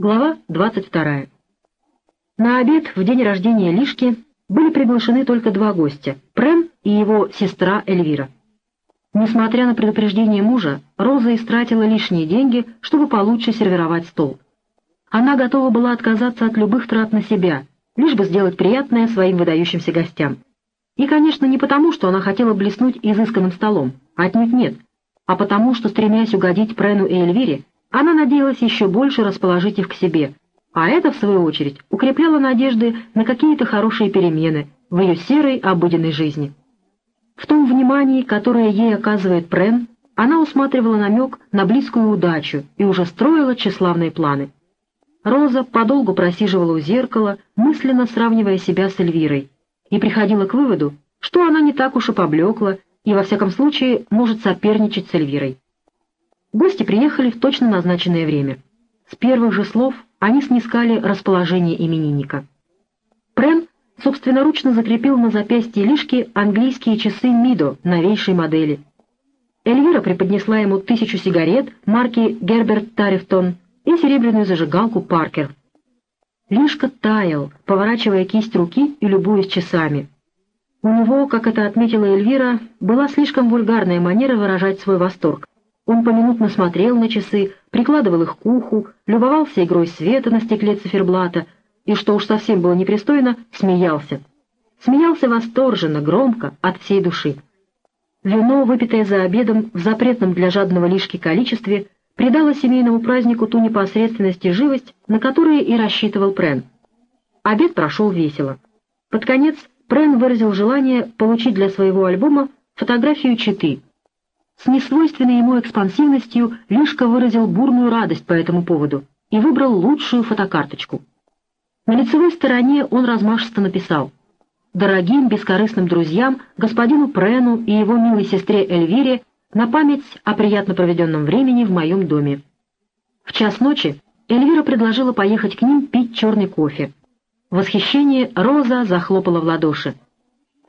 Глава 22. На обед в день рождения Лишки были приглашены только два гостя — Прем и его сестра Эльвира. Несмотря на предупреждение мужа, Роза истратила лишние деньги, чтобы получше сервировать стол. Она готова была отказаться от любых трат на себя, лишь бы сделать приятное своим выдающимся гостям. И, конечно, не потому, что она хотела блеснуть изысканным столом, отнюдь нет, а потому, что, стремясь угодить Прену и Эльвире, она надеялась еще больше расположить их к себе, а это, в свою очередь, укрепляло надежды на какие-то хорошие перемены в ее серой обыденной жизни. В том внимании, которое ей оказывает Прен, она усматривала намек на близкую удачу и уже строила тщеславные планы. Роза подолгу просиживала у зеркала, мысленно сравнивая себя с Эльвирой, и приходила к выводу, что она не так уж и поблекла и, во всяком случае, может соперничать с Эльвирой. Гости приехали в точно назначенное время. С первых же слов они снискали расположение именинника. Прен собственноручно закрепил на запястье Лишки английские часы Мидо новейшей модели. Эльвира преподнесла ему тысячу сигарет марки Герберт Тарифтон и серебряную зажигалку Паркер. Лишка таял, поворачивая кисть руки и любуясь часами. У него, как это отметила Эльвира, была слишком вульгарная манера выражать свой восторг. Он поминутно смотрел на часы, прикладывал их к уху, любовался игрой света на стекле циферблата и, что уж совсем было непристойно, смеялся. Смеялся восторженно, громко, от всей души. Вино, выпитое за обедом в запретном для жадного лишки количестве, придало семейному празднику ту непосредственность и живость, на которые и рассчитывал Прен. Обед прошел весело. Под конец Прен выразил желание получить для своего альбома фотографию Читы — с несвойственной ему экспансивностью Лишка выразил бурную радость по этому поводу и выбрал лучшую фотокарточку. На лицевой стороне он размашисто написал «Дорогим бескорыстным друзьям, господину Прену и его милой сестре Эльвире на память о приятно проведенном времени в моем доме». В час ночи Эльвира предложила поехать к ним пить черный кофе. В восхищении Роза захлопала в ладоши.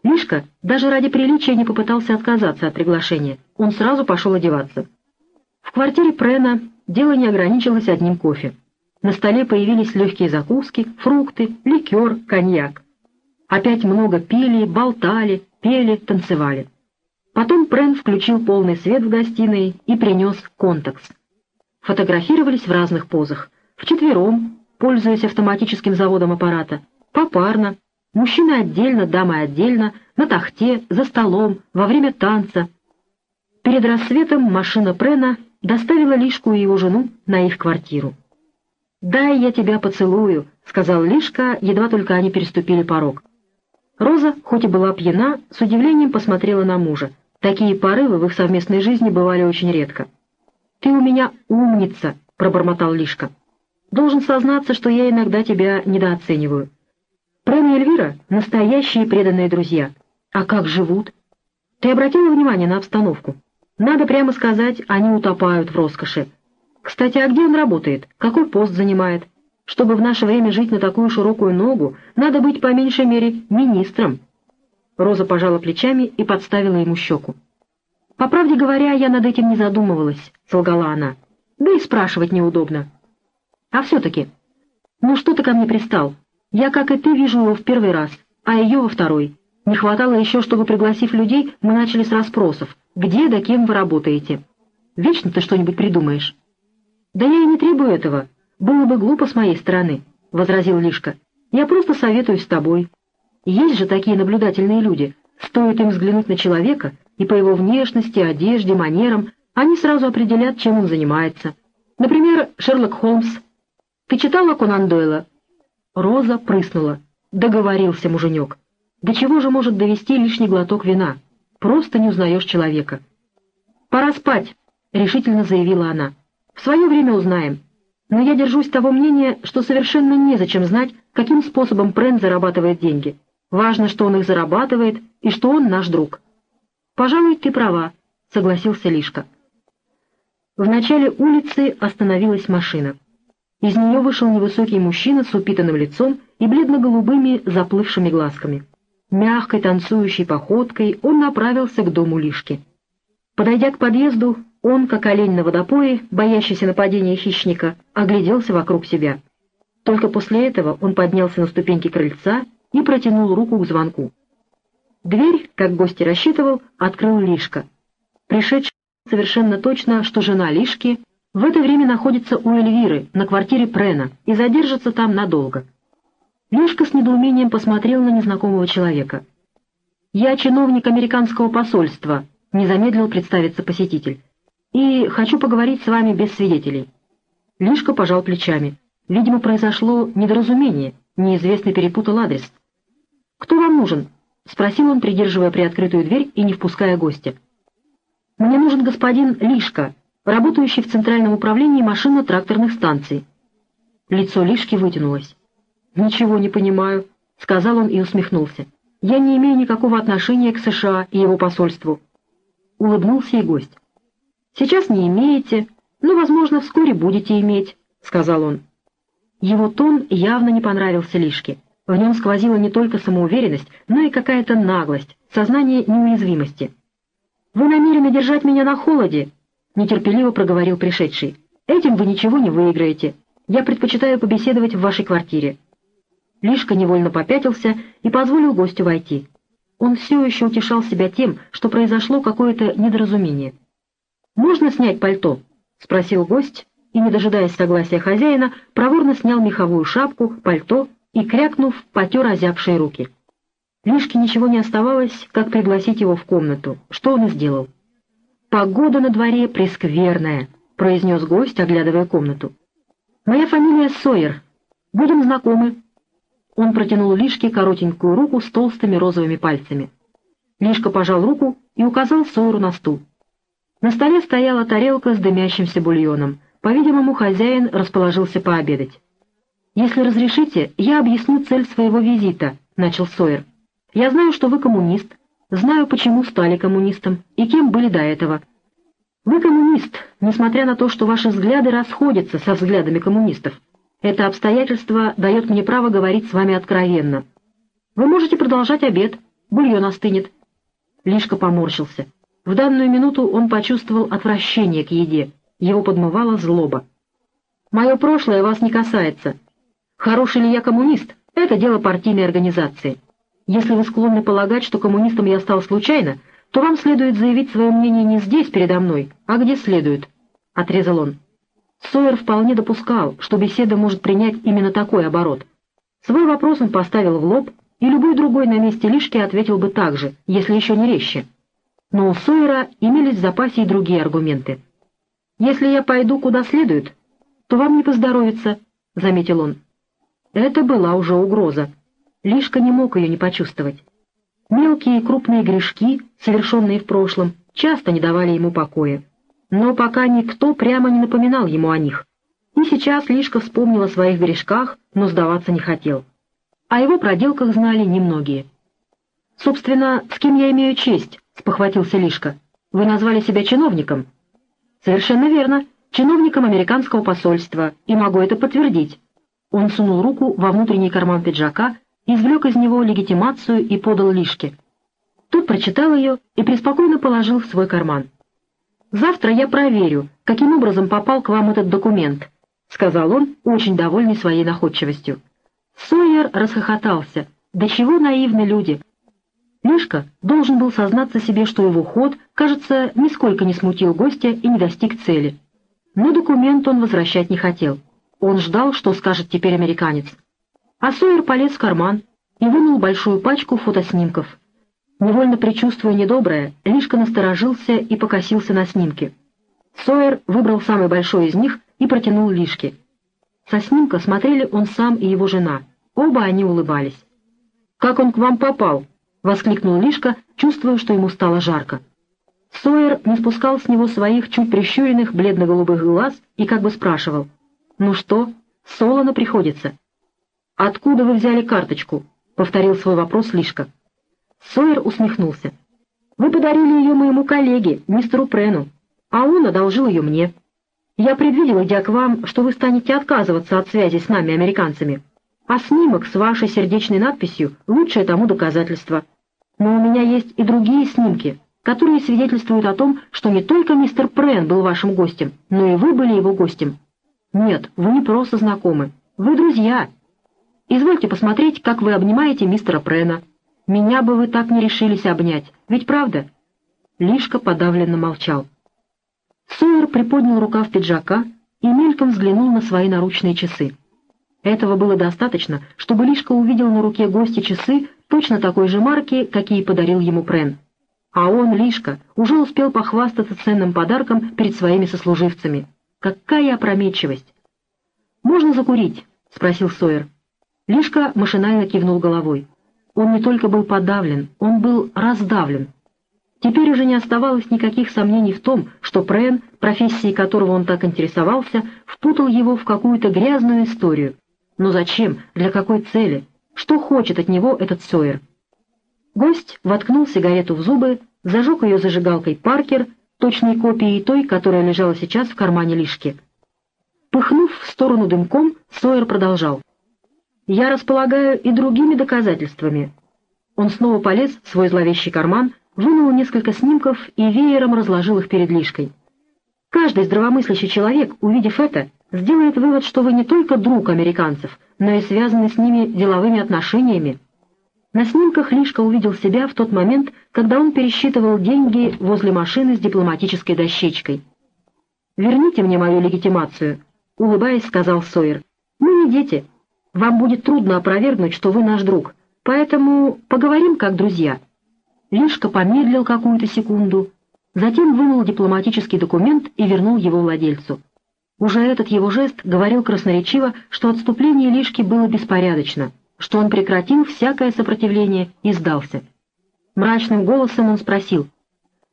Мишка даже ради приличия не попытался отказаться от приглашения. Он сразу пошел одеваться. В квартире Прена дело не ограничилось одним кофе. На столе появились легкие закуски, фрукты, ликер, коньяк. Опять много пили, болтали, пели, танцевали. Потом Прен включил полный свет в гостиной и принес контакс. Фотографировались в разных позах. Вчетвером, пользуясь автоматическим заводом аппарата, попарно, Мужчины отдельно, дамы отдельно, на тахте, за столом, во время танца. Перед рассветом машина Прена доставила Лишку и его жену на их квартиру. «Дай я тебя поцелую», — сказал Лишка, едва только они переступили порог. Роза, хоть и была пьяна, с удивлением посмотрела на мужа. Такие порывы в их совместной жизни бывали очень редко. «Ты у меня умница», — пробормотал Лишка. «Должен сознаться, что я иногда тебя недооцениваю». Прэн и Эльвира — настоящие преданные друзья. А как живут? Ты обратила внимание на обстановку? Надо прямо сказать, они утопают в роскоши. Кстати, а где он работает? Какой пост занимает? Чтобы в наше время жить на такую широкую ногу, надо быть по меньшей мере министром. Роза пожала плечами и подставила ему щеку. «По правде говоря, я над этим не задумывалась», — солгала она. «Да и спрашивать неудобно». «А все-таки, ну что ты ко мне пристал? Я, как и ты, вижу его в первый раз, а ее во второй. Не хватало еще, чтобы, пригласив людей, мы начали с расспросов. Где да кем вы работаете? Вечно ты что-нибудь придумаешь. Да я и не требую этого. Было бы глупо с моей стороны, — возразил Лишка. Я просто советуюсь с тобой. Есть же такие наблюдательные люди. Стоит им взглянуть на человека, и по его внешности, одежде, манерам они сразу определят, чем он занимается. Например, Шерлок Холмс. Ты читала Конан Дойла? Роза прыснула. Договорился муженек. До чего же может довести лишний глоток вина? Просто не узнаешь человека. «Пора спать», — решительно заявила она. «В свое время узнаем. Но я держусь того мнения, что совершенно незачем знать, каким способом Прен зарабатывает деньги. Важно, что он их зарабатывает и что он наш друг». «Пожалуй, ты права», — согласился Лишка. В начале улицы остановилась машина. Из нее вышел невысокий мужчина с упитанным лицом и бледно-голубыми заплывшими глазками. Мягкой танцующей походкой он направился к дому Лишки. Подойдя к подъезду, Он, как олень на водопое, боящийся нападения хищника, огляделся вокруг себя. Только после этого он поднялся на ступеньки крыльца и протянул руку к звонку. Дверь, как гость рассчитывал, открыл Лишка. Пришедший совершенно точно, что жена Лишки в это время находится у Эльвиры на квартире Прена и задержится там надолго. Лишка с недоумением посмотрел на незнакомого человека. «Я чиновник американского посольства», — не замедлил представиться посетитель. «И хочу поговорить с вами без свидетелей». Лишка пожал плечами. Видимо, произошло недоразумение, неизвестный перепутал адрес. «Кто вам нужен?» — спросил он, придерживая приоткрытую дверь и не впуская гостя. «Мне нужен господин Лишка, работающий в Центральном управлении машинно-тракторных станций». Лицо Лишки вытянулось. «Ничего не понимаю», — сказал он и усмехнулся. «Я не имею никакого отношения к США и его посольству». Улыбнулся и гость. «Сейчас не имеете, но, возможно, вскоре будете иметь», — сказал он. Его тон явно не понравился Лишке. В нем сквозила не только самоуверенность, но и какая-то наглость, сознание неуязвимости. «Вы намерены держать меня на холоде?» — нетерпеливо проговорил пришедший. «Этим вы ничего не выиграете. Я предпочитаю побеседовать в вашей квартире». Лишка невольно попятился и позволил гостю войти. Он все еще утешал себя тем, что произошло какое-то недоразумение. «Можно снять пальто?» — спросил гость, и, не дожидаясь согласия хозяина, проворно снял меховую шапку, пальто и, крякнув, потер озябшие руки. Лишке ничего не оставалось, как пригласить его в комнату, что он и сделал. «Погода на дворе прескверная», — произнес гость, оглядывая комнату. «Моя фамилия Сойер. Будем знакомы». Он протянул Лишке коротенькую руку с толстыми розовыми пальцами. Лишка пожал руку и указал Сойеру на стул. На столе стояла тарелка с дымящимся бульоном — по-видимому, хозяин расположился пообедать. «Если разрешите, я объясню цель своего визита», — начал Сойер. «Я знаю, что вы коммунист, знаю, почему стали коммунистом и кем были до этого. Вы коммунист, несмотря на то, что ваши взгляды расходятся со взглядами коммунистов. Это обстоятельство дает мне право говорить с вами откровенно. Вы можете продолжать обед, бульон остынет». Лишка поморщился. В данную минуту он почувствовал отвращение к еде. Его подмывала злоба. «Мое прошлое вас не касается. Хороший ли я коммунист — это дело партийной организации. Если вы склонны полагать, что коммунистом я стал случайно, то вам следует заявить свое мнение не здесь, передо мной, а где следует», — отрезал он. Сойер вполне допускал, что беседа может принять именно такой оборот. Свой вопрос он поставил в лоб, и любой другой на месте Лишки ответил бы так же, если еще не резче. Но у Сойера имелись в запасе и другие аргументы. «Если я пойду куда следует, то вам не поздоровится», — заметил он. Это была уже угроза. Лишка не мог ее не почувствовать. Мелкие и крупные грешки, совершенные в прошлом, часто не давали ему покоя. Но пока никто прямо не напоминал ему о них. И сейчас Лишка вспомнил о своих грешках, но сдаваться не хотел. О его проделках знали немногие. «Собственно, с кем я имею честь?» — спохватился Лишка. «Вы назвали себя чиновником?» «Совершенно верно. Чиновником американского посольства, и могу это подтвердить». Он сунул руку во внутренний карман пиджака, извлек из него легитимацию и подал Лишке. Тот прочитал ее и преспокойно положил в свой карман. «Завтра я проверю, каким образом попал к вам этот документ», — сказал он, очень довольный своей находчивостью. Сойер расхохотался. «Да чего наивны люди! Лешка должен был сознаться себе, что его ход, кажется, нисколько не смутил гостя и не достиг цели. Но документ он возвращать не хотел. Он ждал, что скажет теперь американец. А Сойер полез в карман и вынул большую пачку фотоснимков. Невольно предчувствуя недоброе, Лишка насторожился и покосился на снимки. Сойер выбрал самый большой из них и протянул Лишке. Со снимка смотрели он сам и его жена. Оба они улыбались. «Как он к вам попал?» — воскликнул Лишка, чувствуя, что ему стало жарко. Сойер не спускал с него своих чуть прищуренных бледно-голубых глаз и как бы спрашивал. «Ну что, солоно приходится?» «Откуда вы взяли карточку?» — повторил свой вопрос Лишка. Сойер усмехнулся. «Вы подарили ее моему коллеге, мистеру Прену, а он одолжил ее мне. Я предвидел, идя к вам, что вы станете отказываться от связи с нами, американцами а снимок с вашей сердечной надписью — лучшее тому доказательство. Но у меня есть и другие снимки, которые свидетельствуют о том, что не только мистер Прен был вашим гостем, но и вы были его гостем. Нет, вы не просто знакомы, вы друзья. Извольте посмотреть, как вы обнимаете мистера Прена. Меня бы вы так не решились обнять, ведь правда?» Лишка подавленно молчал. Сойер приподнял рукав пиджака и мельком взглянул на свои наручные часы. Этого было достаточно, чтобы Лишка увидел на руке гостя часы точно такой же марки, какие подарил ему Прен. А он, Лишка, уже успел похвастаться ценным подарком перед своими сослуживцами. Какая опрометчивость! «Можно закурить?» — спросил Сойер. Лишка машинально кивнул головой. Он не только был подавлен, он был раздавлен. Теперь уже не оставалось никаких сомнений в том, что Прен, профессией которого он так интересовался, впутал его в какую-то грязную историю. Но зачем? Для какой цели? Что хочет от него этот Сойер? Гость воткнул сигарету в зубы, зажег ее зажигалкой Паркер, точной копией той, которая лежала сейчас в кармане Лишки. Пыхнув в сторону дымком, Сойер продолжал. «Я располагаю и другими доказательствами». Он снова полез в свой зловещий карман, вынул несколько снимков и веером разложил их перед Лишкой. Каждый здравомыслящий человек, увидев это, сделает вывод, что вы не только друг американцев, но и связаны с ними деловыми отношениями. На снимках Лишка увидел себя в тот момент, когда он пересчитывал деньги возле машины с дипломатической дощечкой. «Верните мне мою легитимацию», — улыбаясь, сказал Сойер. «Мы не дети. Вам будет трудно опровергнуть, что вы наш друг, поэтому поговорим как друзья». Лишка помедлил какую-то секунду, затем вынул дипломатический документ и вернул его владельцу. Уже этот его жест говорил красноречиво, что отступление Лишки было беспорядочно, что он прекратил всякое сопротивление и сдался. Мрачным голосом он спросил,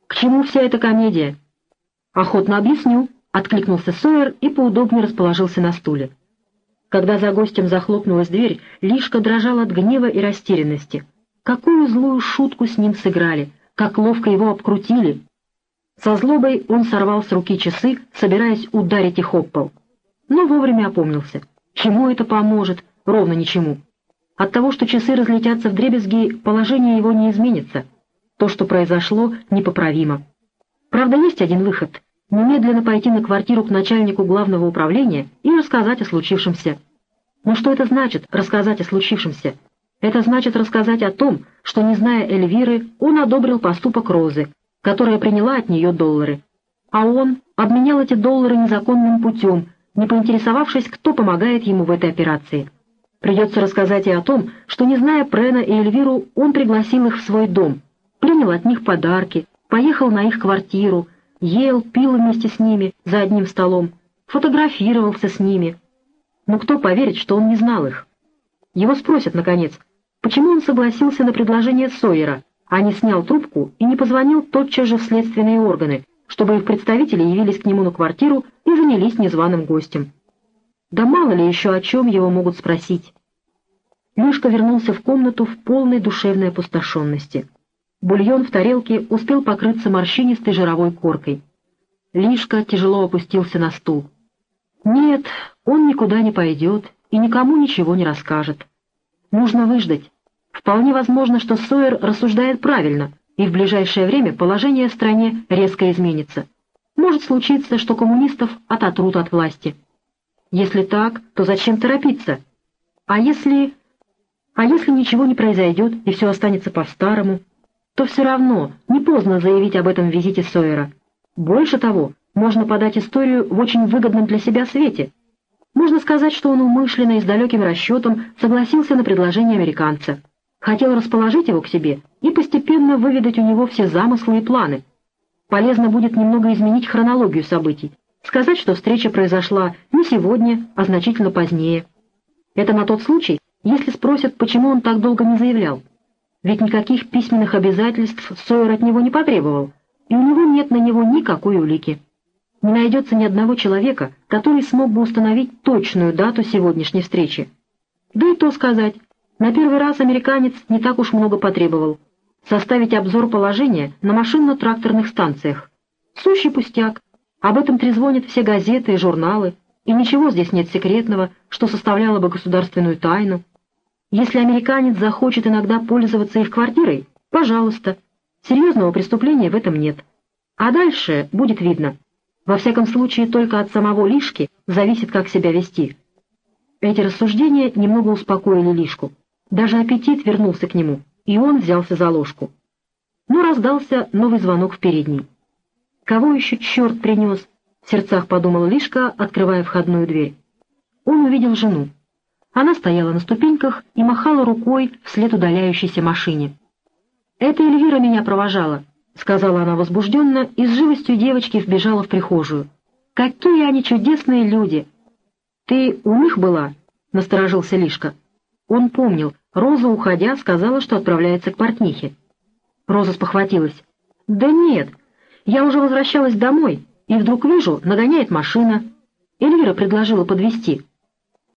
«К чему вся эта комедия?» «Охотно объясню», — откликнулся Сойер и поудобнее расположился на стуле. Когда за гостем захлопнулась дверь, Лишка дрожал от гнева и растерянности — Какую злую шутку с ним сыграли, как ловко его обкрутили. Со злобой он сорвал с руки часы, собираясь ударить их об пол. Но вовремя опомнился. Чему это поможет? Ровно ничему. От того, что часы разлетятся в дребезги, положение его не изменится. То, что произошло, непоправимо. Правда, есть один выход — немедленно пойти на квартиру к начальнику главного управления и рассказать о случившемся. Но что это значит — рассказать о случившемся? Это значит рассказать о том, что, не зная Эльвиры, он одобрил поступок Розы, которая приняла от нее доллары. А он обменял эти доллары незаконным путем, не поинтересовавшись, кто помогает ему в этой операции. Придется рассказать и о том, что, не зная Прена и Эльвиру, он пригласил их в свой дом, принял от них подарки, поехал на их квартиру, ел, пил вместе с ними за одним столом, фотографировался с ними. Но кто поверит, что он не знал их? Его спросят, наконец, Почему он согласился на предложение Сойера, а не снял трубку и не позвонил тотчас же в следственные органы, чтобы их представители явились к нему на квартиру и занялись незваным гостем? Да мало ли еще о чем его могут спросить. Лешка вернулся в комнату в полной душевной опустошенности. Бульон в тарелке успел покрыться морщинистой жировой коркой. Лишка тяжело опустился на стул. Нет, он никуда не пойдет и никому ничего не расскажет. Нужно выждать. Вполне возможно, что Сойер рассуждает правильно, и в ближайшее время положение в стране резко изменится. Может случиться, что коммунистов ототрут от власти. Если так, то зачем торопиться? А если... А если ничего не произойдет и все останется по-старому, то все равно не поздно заявить об этом визите Сойера. Больше того, можно подать историю в очень выгодном для себя свете. Можно сказать, что он умышленно и с далеким расчетом согласился на предложение американца. Хотел расположить его к себе и постепенно выведать у него все замыслы и планы. Полезно будет немного изменить хронологию событий, сказать, что встреча произошла не сегодня, а значительно позднее. Это на тот случай, если спросят, почему он так долго не заявлял. Ведь никаких письменных обязательств Сойер от него не потребовал, и у него нет на него никакой улики. Не найдется ни одного человека, который смог бы установить точную дату сегодняшней встречи. Да и то сказать, на первый раз американец не так уж много потребовал. Составить обзор положения на машинно-тракторных станциях. Сущий пустяк. Об этом трезвонят все газеты и журналы, и ничего здесь нет секретного, что составляло бы государственную тайну. Если американец захочет иногда пользоваться их квартирой, пожалуйста. Серьезного преступления в этом нет. А дальше будет видно. Во всяком случае, только от самого Лишки зависит, как себя вести. Эти рассуждения немного успокоили Лишку. Даже аппетит вернулся к нему, и он взялся за ложку. Но раздался новый звонок в передней. «Кого еще черт принес?» — в сердцах подумал Лишка, открывая входную дверь. Он увидел жену. Она стояла на ступеньках и махала рукой вслед удаляющейся машине. «Это Эльвира меня провожала», — сказала она возбужденно и с живостью девочки вбежала в прихожую. «Какие они чудесные люди!» «Ты у них была?» — насторожился Лишка. Он помнил, Роза, уходя, сказала, что отправляется к портнихе. Роза спохватилась. «Да нет, я уже возвращалась домой, и вдруг вижу, нагоняет машина. Эльвира предложила подвезти.